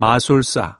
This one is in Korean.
마술사.